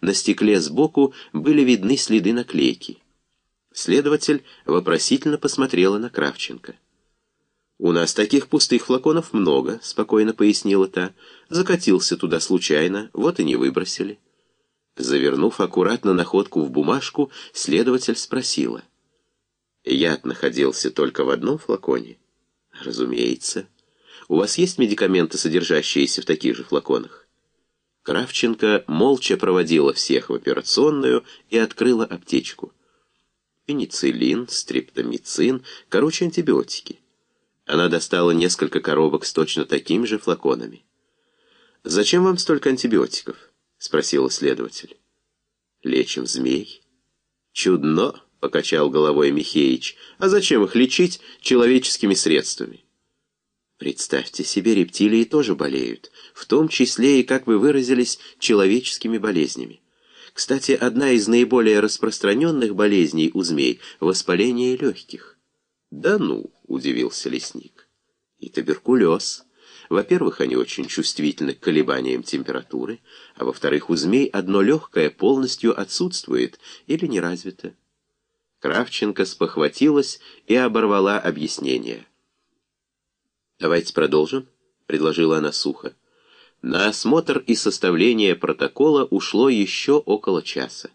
на стекле сбоку были видны следы наклейки. Следователь вопросительно посмотрела на Кравченко. «У нас таких пустых флаконов много», — спокойно пояснила та. «Закатился туда случайно, вот и не выбросили». Завернув аккуратно находку в бумажку, следователь спросила. «Яд находился только в одном флаконе?» «Разумеется. У вас есть медикаменты, содержащиеся в таких же флаконах?» Кравченко молча проводила всех в операционную и открыла аптечку. Пенициллин, стрептомицин, короче, антибиотики. Она достала несколько коробок с точно такими же флаконами. «Зачем вам столько антибиотиков?» — спросил следователь. «Лечим змей». «Чудно», — покачал головой Михеич. «А зачем их лечить человеческими средствами?» Представьте себе, рептилии тоже болеют, в том числе и, как вы выразились, человеческими болезнями. Кстати, одна из наиболее распространенных болезней у змей – воспаление легких. «Да ну!» — удивился лесник. «И туберкулез. Во-первых, они очень чувствительны к колебаниям температуры, а во-вторых, у змей одно легкое полностью отсутствует или не развито». Кравченко спохватилась и оборвала объяснение. «Давайте продолжим», — предложила она сухо. На осмотр и составление протокола ушло еще около часа.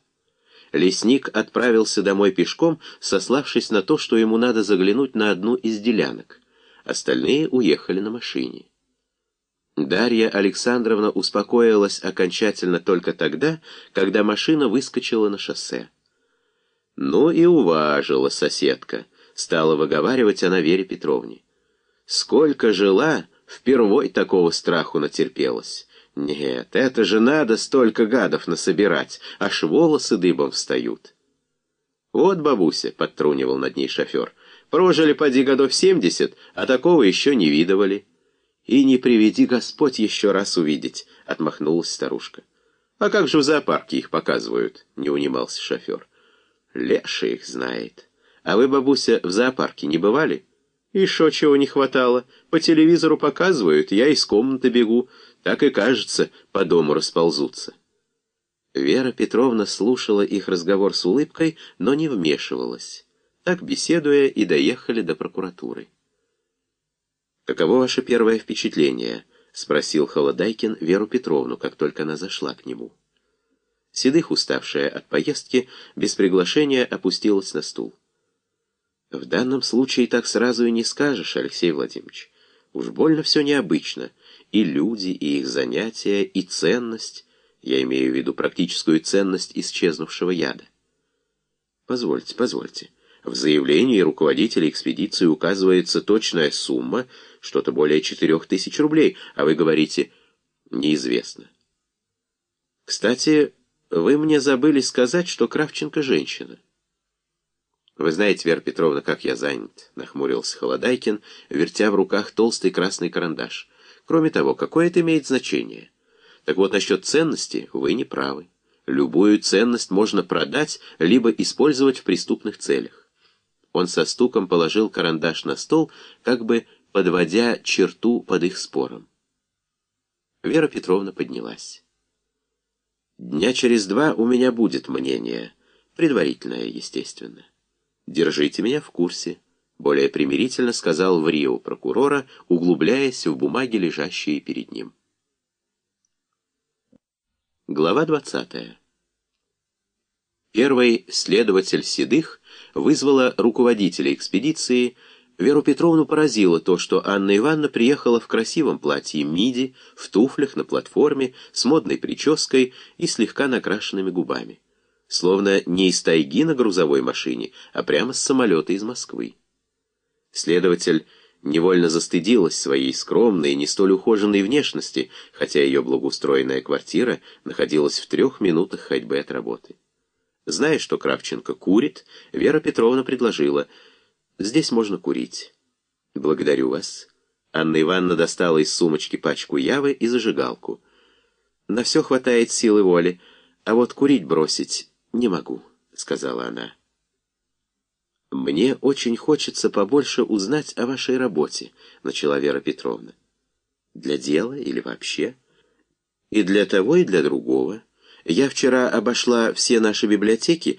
Лесник отправился домой пешком, сославшись на то, что ему надо заглянуть на одну из делянок. Остальные уехали на машине. Дарья Александровна успокоилась окончательно только тогда, когда машина выскочила на шоссе. «Ну и уважила соседка», — стала выговаривать она Вере Петровне. «Сколько жила, впервой такого страху натерпелась». Нет, это же надо столько гадов насобирать, аж волосы дыбом встают. Вот, бабуся, — подтрунивал над ней шофер, — прожили поди годов семьдесят, а такого еще не видывали. И не приведи Господь еще раз увидеть, — отмахнулась старушка. А как же в зоопарке их показывают, — не унимался шофер. Леша их знает. А вы, бабуся, в зоопарке не бывали? Шо чего не хватало? По телевизору показывают, я из комнаты бегу, так и кажется, по дому расползутся. Вера Петровна слушала их разговор с улыбкой, но не вмешивалась. Так, беседуя, и доехали до прокуратуры. «Каково ваше первое впечатление?» — спросил Холодайкин Веру Петровну, как только она зашла к нему. Седых, уставшая от поездки, без приглашения опустилась на стул. «В данном случае так сразу и не скажешь, Алексей Владимирович. Уж больно все необычно» и люди, и их занятия, и ценность, я имею в виду практическую ценность исчезнувшего яда. Позвольте, позвольте. В заявлении руководителя экспедиции указывается точная сумма, что-то более четырех тысяч рублей, а вы говорите «неизвестно». Кстати, вы мне забыли сказать, что Кравченко женщина. «Вы знаете, Вера Петровна, как я занят», — нахмурился Холодайкин, вертя в руках толстый красный карандаш. Кроме того, какое это имеет значение? Так вот, насчет ценности вы не правы. Любую ценность можно продать, либо использовать в преступных целях. Он со стуком положил карандаш на стол, как бы подводя черту под их спором. Вера Петровна поднялась. «Дня через два у меня будет мнение, предварительное, естественно. Держите меня в курсе». Более примирительно сказал в Рио прокурора, углубляясь в бумаги, лежащие перед ним. Глава 20. Первый следователь Седых вызвала руководителя экспедиции. Веру Петровну поразило то, что Анна Ивановна приехала в красивом платье миди, в туфлях на платформе, с модной прической и слегка накрашенными губами. Словно не из тайги на грузовой машине, а прямо с самолета из Москвы. Следователь невольно застыдилась своей скромной, не столь ухоженной внешности, хотя ее благоустроенная квартира находилась в трех минутах ходьбы от работы. Зная, что Кравченко курит, Вера Петровна предложила, «Здесь можно курить». «Благодарю вас». Анна Ивановна достала из сумочки пачку явы и зажигалку. «На все хватает силы воли, а вот курить бросить не могу», — сказала она. «Мне очень хочется побольше узнать о вашей работе», — начала Вера Петровна. «Для дела или вообще?» «И для того, и для другого. Я вчера обошла все наши библиотеки